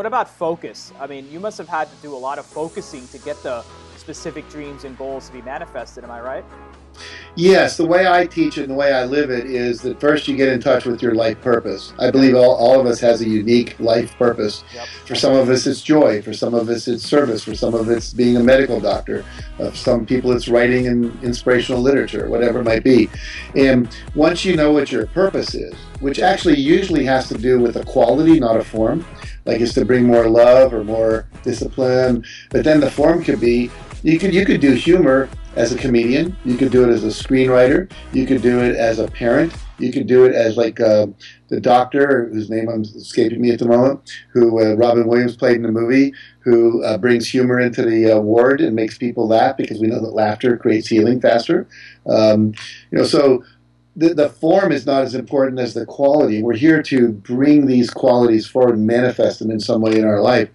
what about focus? I mean, you must have had to do a lot of focusing to get the specific dreams and goals to be manifested. Am I right? Yes, the way I teach it and the way I live it is that first you get in touch with your life purpose. I believe all, all of us has a unique life purpose. Yep. For some of us, it's joy. For some of us, it's service. For some of it's being a medical doctor. Uh, some people, it's writing and inspirational literature, whatever it might be. And once you know what your purpose is, which actually usually has to do with a quality, not a form, like it's to bring more love or more discipline. But then the form could be you could you could do humor as a comedian. You could do it as a screenwriter. You could do it as a parent. You could do it as like uh, the doctor, whose name I'm escaping me at the moment, who uh, Robin Williams played in the movie, who uh, brings humor into the uh, ward and makes people laugh because we know that laughter creates healing faster. Um, you know, so the, the form is not as important as the quality. We're here to bring these qualities forward and manifest them in some way in our life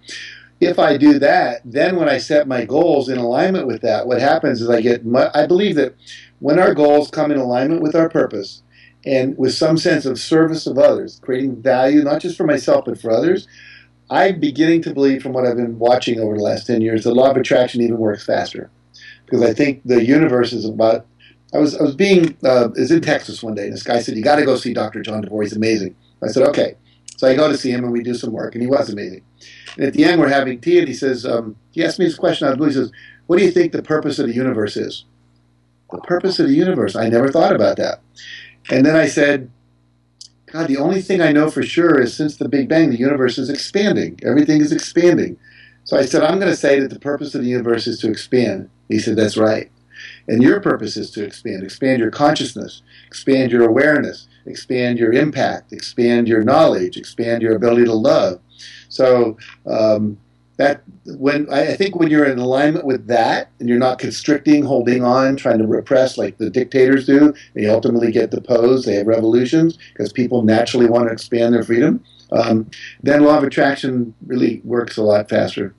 if I do that, then when I set my goals in alignment with that, what happens is I get, I believe that when our goals come in alignment with our purpose and with some sense of service of others, creating value, not just for myself, but for others, I'm beginning to believe from what I've been watching over the last 10 years, the law of attraction even works faster. Because I think the universe is about, I was, I was being, uh, is in Texas one day, and this guy said, you got to go see Dr. John DeVore, he's amazing. I said, okay. So I go to see him and we do some work, and he was amazing. And at the end, we're having tea, and he says, um, he asked me this question out of blue. He says, What do you think the purpose of the universe is? The purpose of the universe. I never thought about that. And then I said, God, the only thing I know for sure is since the Big Bang, the universe is expanding. Everything is expanding. So I said, I'm going to say that the purpose of the universe is to expand. He said, That's right. And your purpose is to expand. Expand your consciousness, expand your awareness, expand your impact, expand your knowledge, expand your ability to love, so um, that when I think when you're in alignment with that and you're not constricting, holding on, trying to repress like the dictators do, they ultimately get deposed. They have revolutions because people naturally want to expand their freedom. Um, then law of attraction really works a lot faster.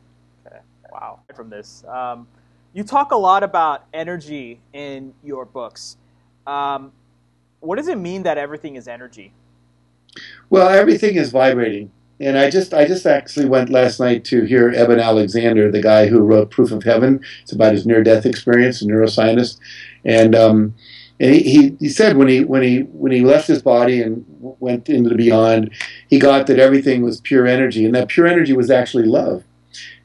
Okay. Wow. From this, um, you talk a lot about energy in your books. Um, what does it mean that everything is energy? Well, everything is vibrating. And I just I just actually went last night to hear Eben Alexander, the guy who wrote Proof of Heaven. It's about his near death experience, a neuroscientist, and um, and he, he, said when he when he when he left his body and went into the beyond, he got that everything was pure energy, and that pure energy was actually love.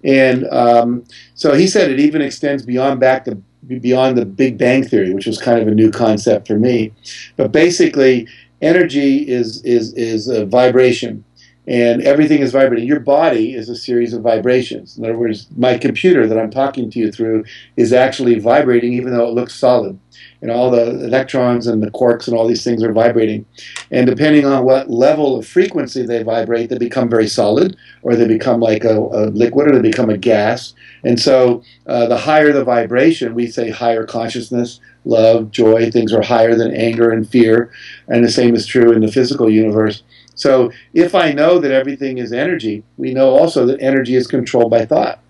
And um, so he said it even extends beyond back to beyond the Big Bang theory, which was kind of a new concept for me. But basically, energy is is is a vibration and everything is vibrating. Your body is a series of vibrations. In other words, my computer that I'm talking to you through is actually vibrating even though it looks solid. And all the electrons and the quarks and all these things are vibrating. And depending on what level of frequency they vibrate, they become very solid, or they become like a, a liquid, or they become a gas. And so uh, the higher the vibration, we say higher consciousness, love, joy, things are higher than anger and fear. And the same is true in the physical universe. So if I know that everything is energy, we know also that energy is controlled by thought.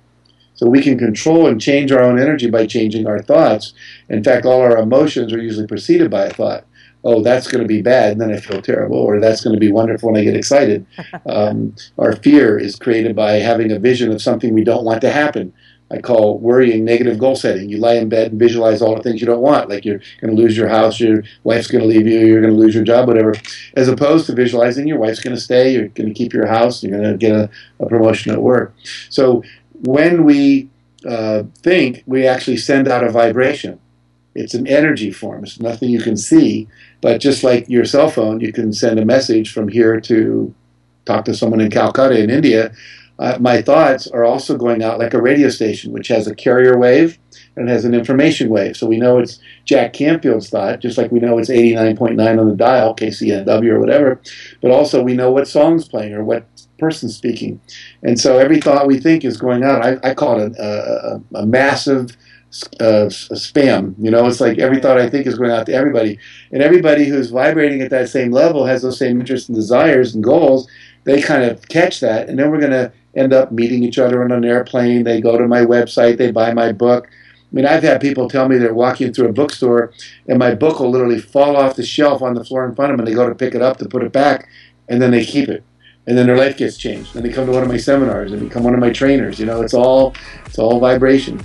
So we can control and change our own energy by changing our thoughts. In fact, all our emotions are usually preceded by a thought. Oh, that's going to be bad, and then I feel terrible, or that's going to be wonderful, and I get excited. Um, our fear is created by having a vision of something we don't want to happen. I call worrying negative goal setting. You lie in bed and visualize all the things you don't want, like you're going to lose your house, your wife's going to leave you, you're going to lose your job, whatever, as opposed to visualizing your wife's going to stay, you're going to keep your house, you're going to get a, a promotion at work. So when we uh, think, we actually send out a vibration. It's an energy form. It's nothing you can see, but just like your cell phone, you can send a message from here to talk to someone in Calcutta in India uh, my thoughts are also going out like a radio station, which has a carrier wave and has an information wave. So we know it's Jack Canfield's thought, just like we know it's 89.9 on the dial, KCNW or whatever. But also we know what song's playing or what person's speaking. And so every thought we think is going out. I, I call it a, a, a massive uh, spam. You know, it's like every thought I think is going out to everybody. And everybody who's vibrating at that same level has those same interests and desires and goals. They kind of catch that. And then we're going to end up meeting each other on an airplane. They go to my website, they buy my book. I mean, I've had people tell me they're walking through a bookstore and my book will literally fall off the shelf on the floor in front of them and they go to pick it up to put it back and then they keep it. and then their life gets changed. Then they come to one of my seminars and become one of my trainers. You know, it's all it's all vibration.